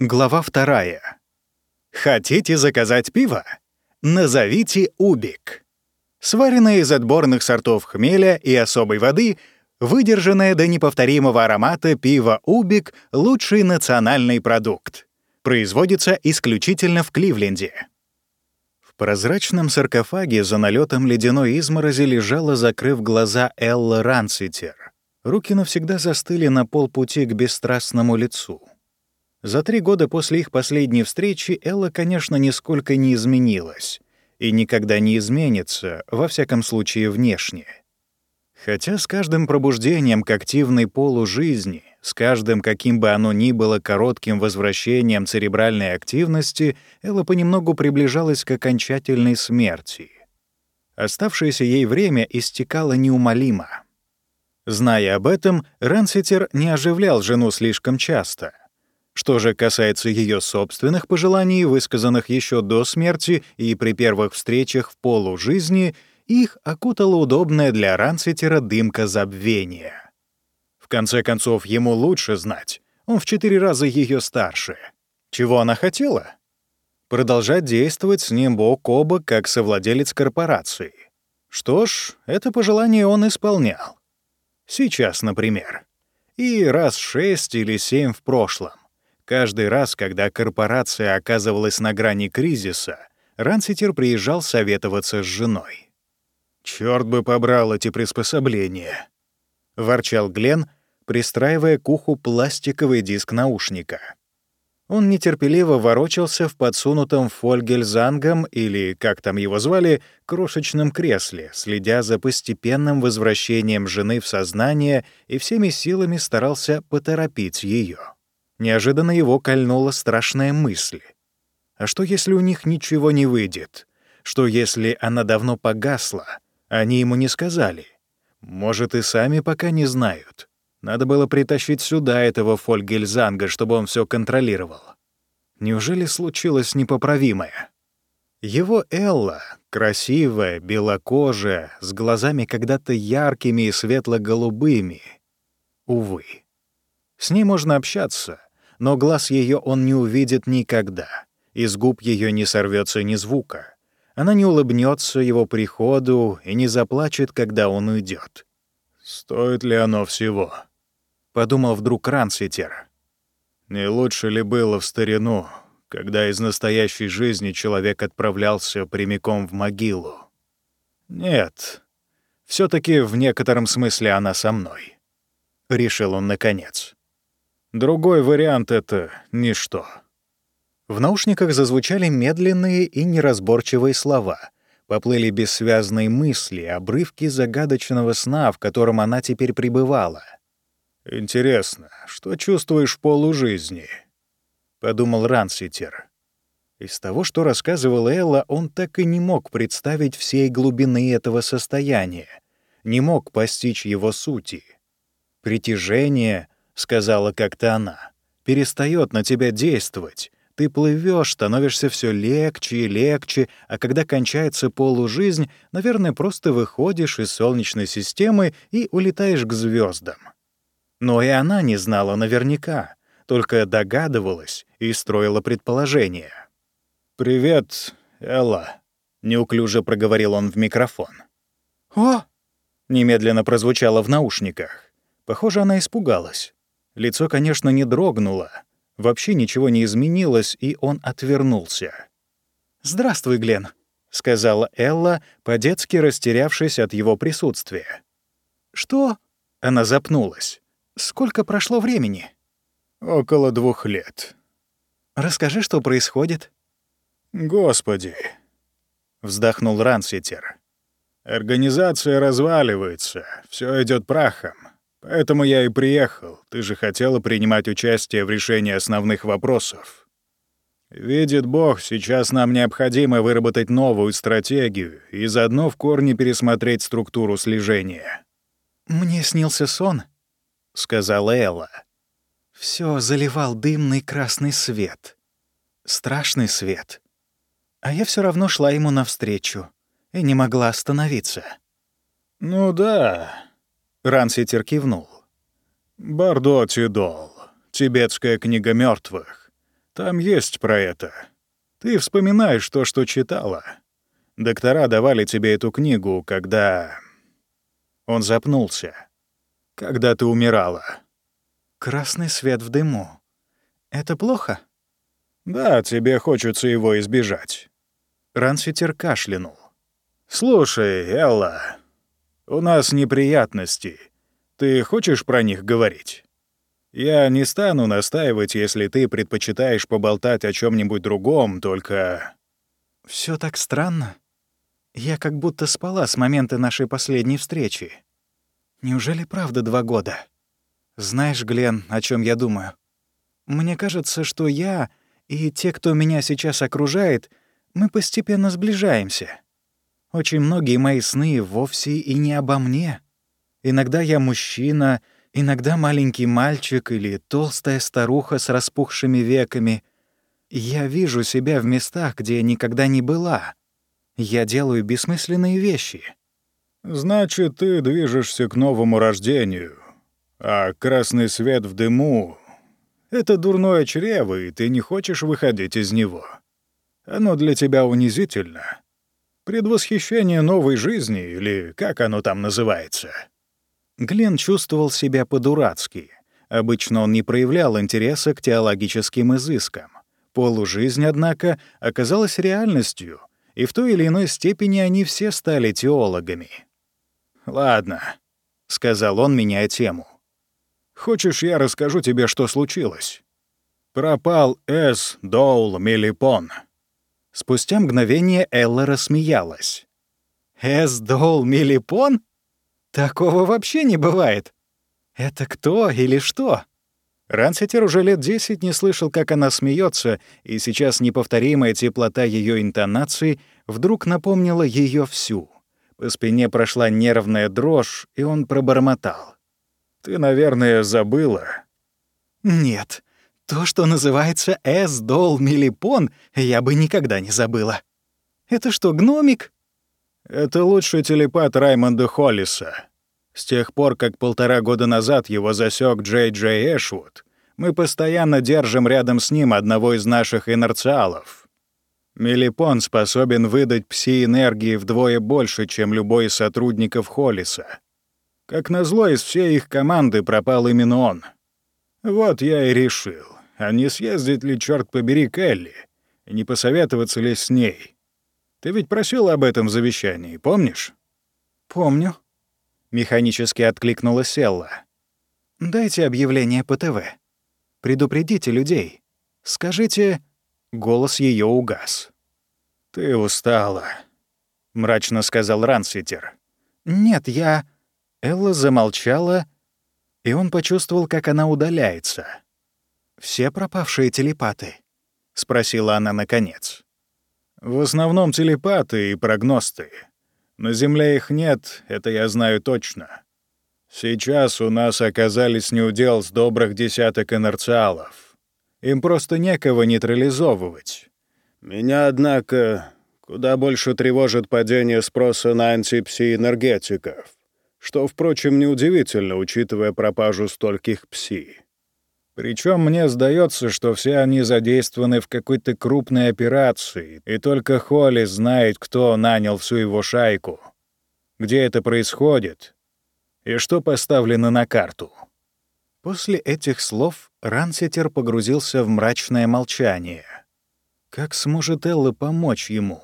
Глава вторая. Хотите заказать пиво? Назовите Убик. Сваренное из отборных сортов хмеля и особой воды, выдержанное до неповторимого аромата пиво Убик — лучший национальный продукт. Производится исключительно в Кливленде. В прозрачном саркофаге за налетом ледяной изморози лежала, закрыв глаза, Элла Ранситер. Руки навсегда застыли на полпути к бесстрастному лицу. За три года после их последней встречи Элла, конечно, нисколько не изменилась и никогда не изменится, во всяком случае внешне. Хотя с каждым пробуждением к активной полужизни, с каждым, каким бы оно ни было коротким возвращением церебральной активности, Элла понемногу приближалась к окончательной смерти. Оставшееся ей время истекало неумолимо. Зная об этом, Ранситер не оживлял жену слишком часто — что же касается ее собственных пожеланий, высказанных еще до смерти и при первых встречах в полужизни, их окутала удобная для Ранситера дымка забвения. В конце концов, ему лучше знать. Он в четыре раза ее старше. Чего она хотела? Продолжать действовать с ним бок о бок, как совладелец корпорации. Что ж, это пожелание он исполнял. Сейчас, например. И раз шесть или семь в прошлом. Каждый раз, когда корпорация оказывалась на грани кризиса, Ранситер приезжал советоваться с женой. «Чёрт бы побрал эти приспособления!» — ворчал Глен, пристраивая к уху пластиковый диск наушника. Он нетерпеливо ворочался в подсунутом фольгельзангом или, как там его звали, крошечном кресле, следя за постепенным возвращением жены в сознание и всеми силами старался поторопить ее. Неожиданно его кольнула страшная мысль. А что, если у них ничего не выйдет? Что, если она давно погасла? Они ему не сказали. Может, и сами пока не знают. Надо было притащить сюда этого Фольгельзанга, чтобы он все контролировал. Неужели случилось непоправимое? Его Элла, красивая, белокожая, с глазами когда-то яркими и светло-голубыми. Увы. С ней можно общаться, но глаз ее он не увидит никогда. Из губ ее не сорвется ни звука. Она не улыбнется его приходу и не заплачет, когда он уйдет. «Стоит ли оно всего?» — подумал вдруг Ранситер. «Не лучше ли было в старину, когда из настоящей жизни человек отправлялся прямиком в могилу? Нет, все таки в некотором смысле она со мной», — решил он наконец. Другой вариант — это ничто. В наушниках зазвучали медленные и неразборчивые слова. Поплыли бессвязные мысли, обрывки загадочного сна, в котором она теперь пребывала. «Интересно, что чувствуешь полужизни?» — подумал Ранситер. Из того, что рассказывала Элла, он так и не мог представить всей глубины этого состояния, не мог постичь его сути. Притяжение — сказала как-то она, перестает на тебя действовать. Ты плывешь, становишься все легче и легче, а когда кончается полужизнь, наверное, просто выходишь из Солнечной системы и улетаешь к звездам. Но и она не знала наверняка, только догадывалась и строила предположения. «Привет, Элла», — неуклюже проговорил он в микрофон. «О!» — немедленно прозвучало в наушниках. Похоже, она испугалась. Лицо, конечно, не дрогнуло. Вообще ничего не изменилось, и он отвернулся. «Здравствуй, Глен», — сказала Элла, по-детски растерявшись от его присутствия. «Что?» — она запнулась. «Сколько прошло времени?» «Около двух лет». «Расскажи, что происходит». «Господи!» — вздохнул Ранситер. «Организация разваливается, все идет прахом. Поэтому я и приехал. Ты же хотела принимать участие в решении основных вопросов. Видит Бог, сейчас нам необходимо выработать новую стратегию и заодно в корне пересмотреть структуру слежения. «Мне снился сон», — сказала Элла. Все заливал дымный красный свет. Страшный свет. А я все равно шла ему навстречу и не могла остановиться. «Ну да», Ранситер кивнул. «Бардо Тидол. Тибетская книга мертвых. Там есть про это. Ты вспоминаешь то, что читала. Доктора давали тебе эту книгу, когда...» Он запнулся. «Когда ты умирала». «Красный свет в дыму. Это плохо?» «Да, тебе хочется его избежать». Ранситер кашлянул. «Слушай, Элла, у нас неприятности. Ты хочешь про них говорить?» Я не стану настаивать, если ты предпочитаешь поболтать о чем нибудь другом, только... Все так странно. Я как будто спала с момента нашей последней встречи. Неужели правда два года? Знаешь, Глен, о чем я думаю? Мне кажется, что я и те, кто меня сейчас окружает, мы постепенно сближаемся. Очень многие мои сны вовсе и не обо мне. Иногда я мужчина — Иногда маленький мальчик или толстая старуха с распухшими веками. Я вижу себя в местах, где никогда не была. Я делаю бессмысленные вещи. Значит, ты движешься к новому рождению. А красный свет в дыму — это дурное чрево, и ты не хочешь выходить из него. Оно для тебя унизительно. Предвосхищение новой жизни, или как оно там называется — Глен чувствовал себя по-дурацки. Обычно он не проявлял интереса к теологическим изыскам. Полужизнь, однако, оказалась реальностью, и в той или иной степени они все стали теологами. «Ладно», — сказал он, меняя тему. «Хочешь, я расскажу тебе, что случилось?» Пропал Эс Доул Мелипон. Спустя мгновение Элла рассмеялась. «Эс Доул Мелипон?» Такого вообще не бывает. Это кто или что? Ранситер уже лет десять не слышал, как она смеется, и сейчас неповторимая теплота ее интонации вдруг напомнила ее всю. По спине прошла нервная дрожь, и он пробормотал. «Ты, наверное, забыла?» «Нет, то, что называется Эс-Дол Милипон, я бы никогда не забыла. Это что, гномик?» Это лучший телепат Раймонда Холлиса. С тех пор, как полтора года назад его засек Джей Джей Эшвуд, мы постоянно держим рядом с ним одного из наших инерциалов. Мелипон способен выдать пси-энергии вдвое больше, чем любой из сотрудников Холлиса. Как назло, из всей их команды пропал именно он. Вот я и решил, а не съездить ли, черт побери, к Элли, и не посоветоваться ли с ней. Ты ведь просил об этом в завещании, помнишь?» «Помню», — механически откликнулась Селла. «Дайте объявление по ТВ. Предупредите людей. Скажите...» Голос ее угас. «Ты устала», — мрачно сказал Ранситер. «Нет, я...» Элла замолчала, и он почувствовал, как она удаляется. «Все пропавшие телепаты?» — спросила она наконец. В основном телепаты и прогносты. На Земле их нет, это я знаю точно. Сейчас у нас оказались неудел с добрых десяток инерциалов. Им просто некого нейтрализовывать. Меня, однако, куда больше тревожит падение спроса на антипси-энергетиков, что, впрочем, неудивительно, учитывая пропажу стольких пси. Причем мне сдается, что все они задействованы в какой-то крупной операции, и только Холли знает, кто нанял всю его шайку, где это происходит и что поставлено на карту. После этих слов Ранситер погрузился в мрачное молчание. Как сможет Элла помочь ему,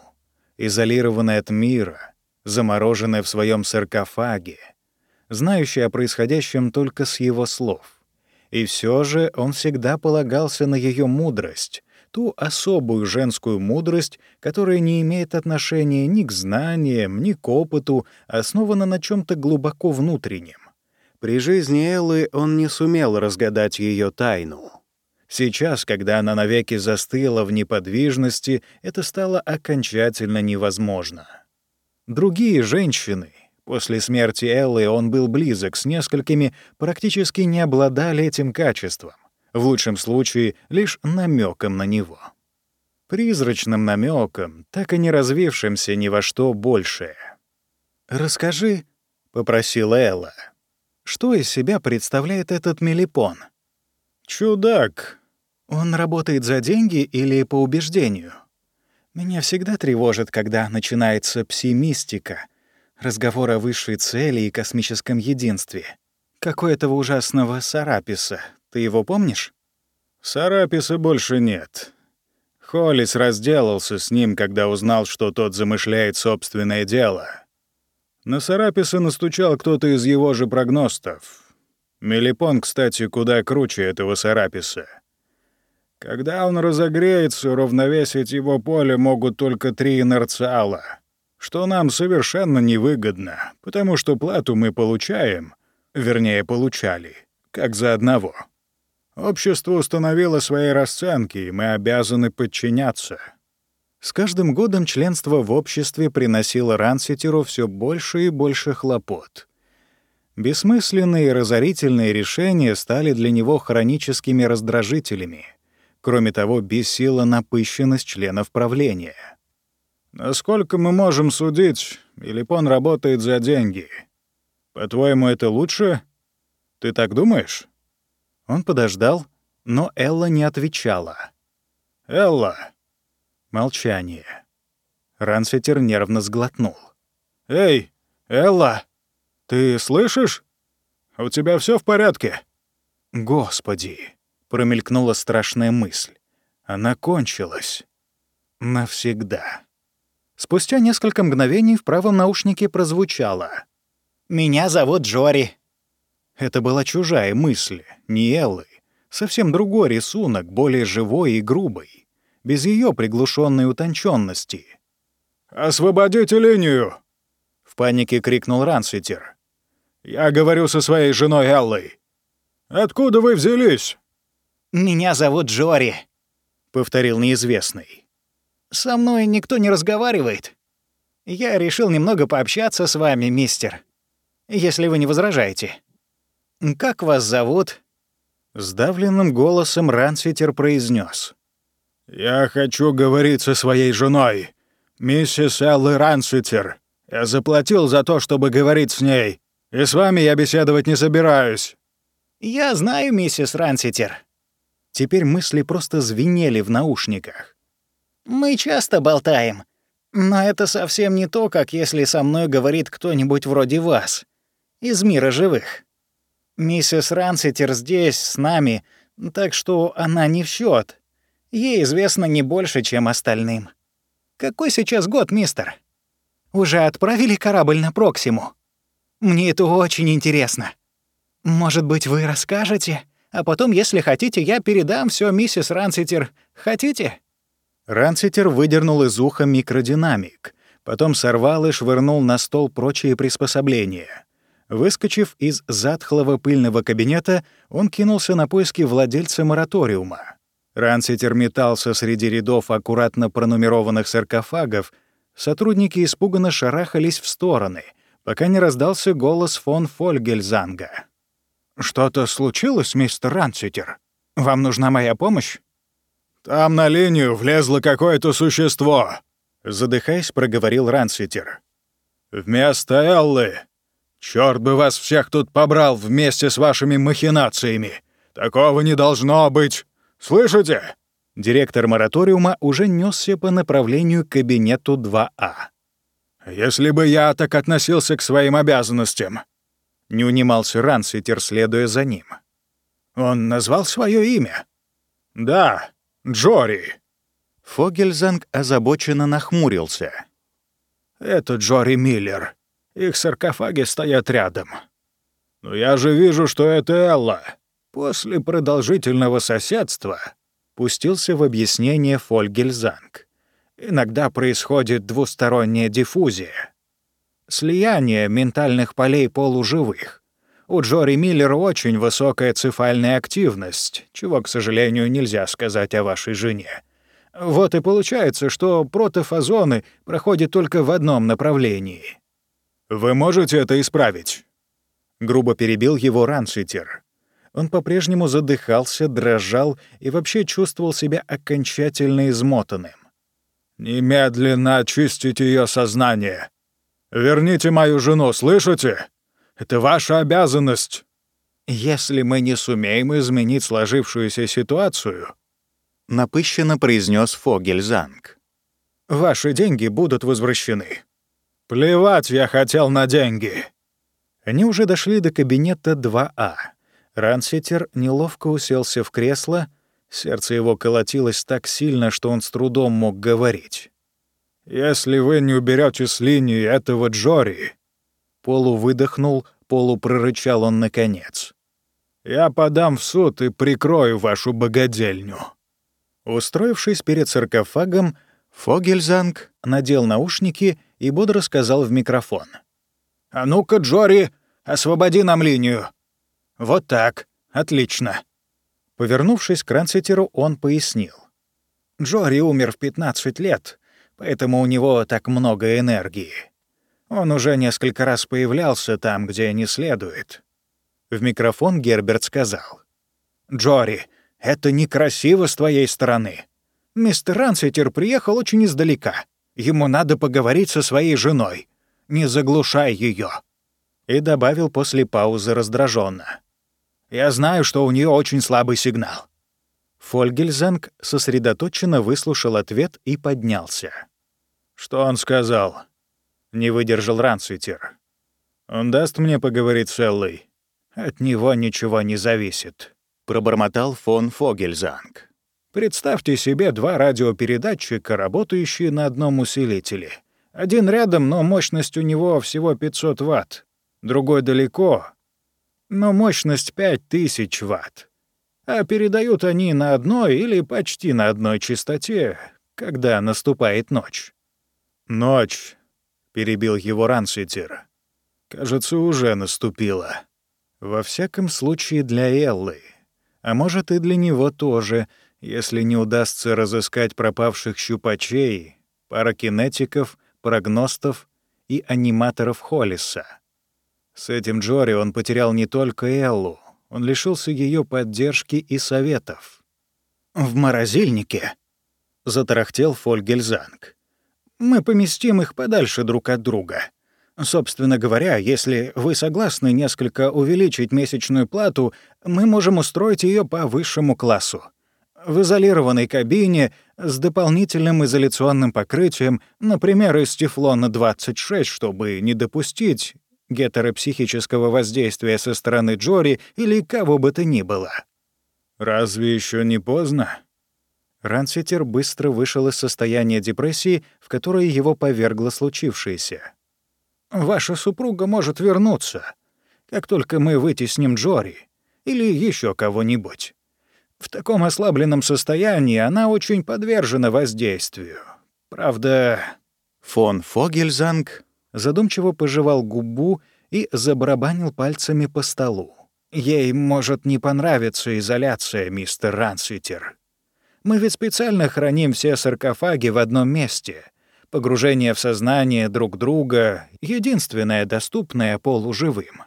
изолированная от мира, замороженная в своем саркофаге, знающая о происходящем только с его слов? И все же он всегда полагался на ее мудрость, ту особую женскую мудрость, которая не имеет отношения ни к знаниям, ни к опыту, основана на чем то глубоко внутреннем. При жизни Эллы он не сумел разгадать ее тайну. Сейчас, когда она навеки застыла в неподвижности, это стало окончательно невозможно. Другие женщины, После смерти Эллы он был близок с несколькими, практически не обладали этим качеством, в лучшем случае лишь намеком на него. Призрачным намеком, так и не развившимся ни во что большее. «Расскажи», — попросила Элла, — «что из себя представляет этот мелипон?» «Чудак», Он работает за деньги или по убеждению? Меня всегда тревожит, когда начинается псимистика, разговор о высшей цели и космическом единстве. Как у этого ужасного Сараписа. Ты его помнишь? Сараписа больше нет. Холлис разделался с ним, когда узнал, что тот замышляет собственное дело. На Сараписа настучал кто-то из его же прогностов. Мелипон, кстати, куда круче этого Сараписа. Когда он разогреется, уравновесить его поле могут только три инерциала, что нам совершенно невыгодно, потому что плату мы получаем, вернее, получали, как за одного. Общество установило свои расценки, и мы обязаны подчиняться. С каждым годом членство в обществе приносило Ранситеру все больше и больше хлопот. Бессмысленные и разорительные решения стали для него хроническими раздражителями — Кроме того, бесила напыщенность членов правления. «Насколько мы можем судить, Илипон работает за деньги. По-твоему, это лучше? Ты так думаешь?» Он подождал, но Элла не отвечала. «Элла!» Молчание. Рансетер нервно сглотнул. «Эй, Элла, ты слышишь? У тебя все в порядке?» «Господи!» промелькнула страшная мысль. Она кончилась. Навсегда. Спустя несколько мгновений в правом наушнике прозвучало. «Меня зовут Джори». Это была чужая мысль, не Эллы. Совсем другой рисунок, более живой и грубый, без ее приглушенной утонченности. «Освободите линию!» — в панике крикнул Ранситер. «Я говорю со своей женой Эллой. Откуда вы взялись?» «Меня зовут Джори», — повторил неизвестный. «Со мной никто не разговаривает. Я решил немного пообщаться с вами, мистер, если вы не возражаете. Как вас зовут?» Сдавленным голосом Рансвитер произнес: «Я хочу говорить со своей женой, миссис Эллы Рансвитер. Я заплатил за то, чтобы говорить с ней, и с вами я беседовать не собираюсь». «Я знаю, миссис Ранситер», Теперь мысли просто звенели в наушниках. «Мы часто болтаем, но это совсем не то, как если со мной говорит кто-нибудь вроде вас, из мира живых. Миссис Ранситер здесь, с нами, так что она не в счет. Ей известно не больше, чем остальным. Какой сейчас год, мистер? Уже отправили корабль на Проксиму? Мне это очень интересно. Может быть, вы расскажете?» А потом, если хотите, я передам все миссис Ранситер. Хотите?» Ранситер выдернул из уха микродинамик, потом сорвал и швырнул на стол прочие приспособления. Выскочив из затхлого пыльного кабинета, он кинулся на поиски владельца мораториума. Ранситер метался среди рядов аккуратно пронумерованных саркофагов, сотрудники испуганно шарахались в стороны, пока не раздался голос фон Фольгельзанга. «Что-то случилось, мистер Ранситер? Вам нужна моя помощь?» «Там на линию влезло какое-то существо», — задыхаясь, проговорил Ранситер. «Вместо Эллы. Чёрт бы вас всех тут побрал вместе с вашими махинациями. Такого не должно быть. Слышите?» Директор мораториума уже несся по направлению к кабинету 2А. «Если бы я так относился к своим обязанностям, не унимался Ранситер, следуя за ним. «Он назвал свое имя?» «Да, Джори». Фогельзанг озабоченно нахмурился. «Это Джори Миллер. Их саркофаги стоят рядом. Но я же вижу, что это Элла. После продолжительного соседства пустился в объяснение Фольгельзанг. Иногда происходит двусторонняя диффузия слияние ментальных полей полуживых. У Джори Миллера очень высокая цефальная активность, чего, к сожалению, нельзя сказать о вашей жене. Вот и получается, что протофазоны проходят только в одном направлении. «Вы можете это исправить?» Грубо перебил его Ранситер. Он по-прежнему задыхался, дрожал и вообще чувствовал себя окончательно измотанным. «Немедленно очистить ее сознание», Верните мою жену, слышите? Это ваша обязанность. Если мы не сумеем изменить сложившуюся ситуацию, — напыщенно произнес Фогельзанг. «Ваши деньги будут возвращены». «Плевать я хотел на деньги». Они уже дошли до кабинета 2А. Ранситер неловко уселся в кресло, сердце его колотилось так сильно, что он с трудом мог говорить. «Если вы не уберете с линии этого Джори...» Полу выдохнул, полу прорычал он наконец. «Я подам в суд и прикрою вашу богадельню». Устроившись перед саркофагом, Фогельзанг надел наушники и бодро сказал в микрофон. «А ну-ка, Джори, освободи нам линию!» «Вот так. Отлично». Повернувшись к Ранситеру, он пояснил. «Джори умер в 15 лет, поэтому у него так много энергии. Он уже несколько раз появлялся там, где не следует». В микрофон Герберт сказал. «Джори, это некрасиво с твоей стороны. Мистер Ранситер приехал очень издалека. Ему надо поговорить со своей женой. Не заглушай ее. И добавил после паузы раздраженно. «Я знаю, что у нее очень слабый сигнал». Фольгельзанг сосредоточенно выслушал ответ и поднялся. «Что он сказал?» — не выдержал Рансвитер. «Он даст мне поговорить с Эллой?» «От него ничего не зависит», — пробормотал фон Фогельзанг. Представьте себе два радиопередатчика, работающие на одном усилителе. Один рядом, но мощность у него всего 500 Вт. Другой далеко, но мощность 5000 Вт. А передают они на одной или почти на одной частоте, когда наступает ночь. «Ночь», — перебил его Ранситер. «Кажется, уже наступила. Во всяком случае для Эллы. А может, и для него тоже — если не удастся разыскать пропавших щупачей, паракинетиков, прогностов и аниматоров Холлиса. С этим Джори он потерял не только Эллу, он лишился ее поддержки и советов. «В морозильнике», — затарахтел Фольгельзанг. «Мы поместим их подальше друг от друга. Собственно говоря, если вы согласны несколько увеличить месячную плату, мы можем устроить ее по высшему классу в изолированной кабине с дополнительным изоляционным покрытием, например, из тефлона-26, чтобы не допустить гетеропсихического воздействия со стороны Джори или кого бы то ни было. «Разве еще не поздно?» Ранситер быстро вышел из состояния депрессии, в которое его повергло случившееся. «Ваша супруга может вернуться, как только мы вытесним Джори или еще кого-нибудь. В таком ослабленном состоянии она очень подвержена воздействию. Правда, фон Фогельзанг задумчиво пожевал губу и забарабанил пальцами по столу. Ей может не понравиться изоляция, мистер Ранситер. Мы ведь специально храним все саркофаги в одном месте. Погружение в сознание друг друга — единственное доступное полуживым.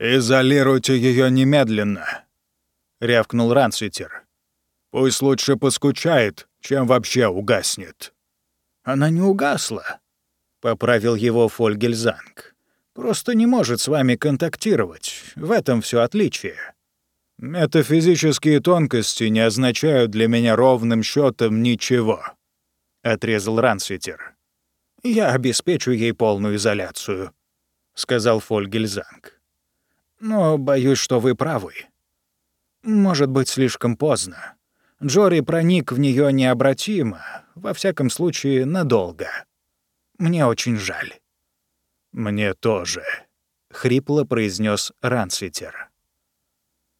«Изолируйте ее немедленно», — рявкнул Рансвитер. «Пусть лучше поскучает, чем вообще угаснет». «Она не угасла», — поправил его Фольгельзанг. «Просто не может с вами контактировать. В этом все отличие». «Метафизические тонкости не означают для меня ровным счетом ничего», — отрезал Рансвитер. «Я обеспечу ей полную изоляцию», — сказал Фольгельзанг. «Но боюсь, что вы правы. Может быть, слишком поздно. Джори проник в нее необратимо, во всяком случае, надолго. Мне очень жаль. «Мне тоже», — хрипло произнес Ранситер.